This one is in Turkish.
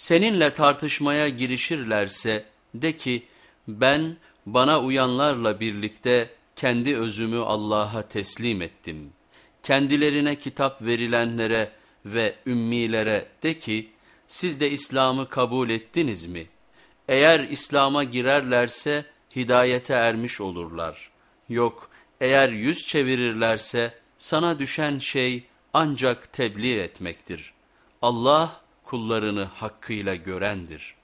Seninle tartışmaya girişirlerse de ki ben bana uyanlarla birlikte kendi özümü Allah'a teslim ettim. Kendilerine kitap verilenlere ve ümmilere de ki siz de İslam'ı kabul ettiniz mi? Eğer İslam'a girerlerse hidayete ermiş olurlar. Yok eğer yüz çevirirlerse sana düşen şey ancak tebliğ etmektir. Allah kullarını hakkıyla görendir.''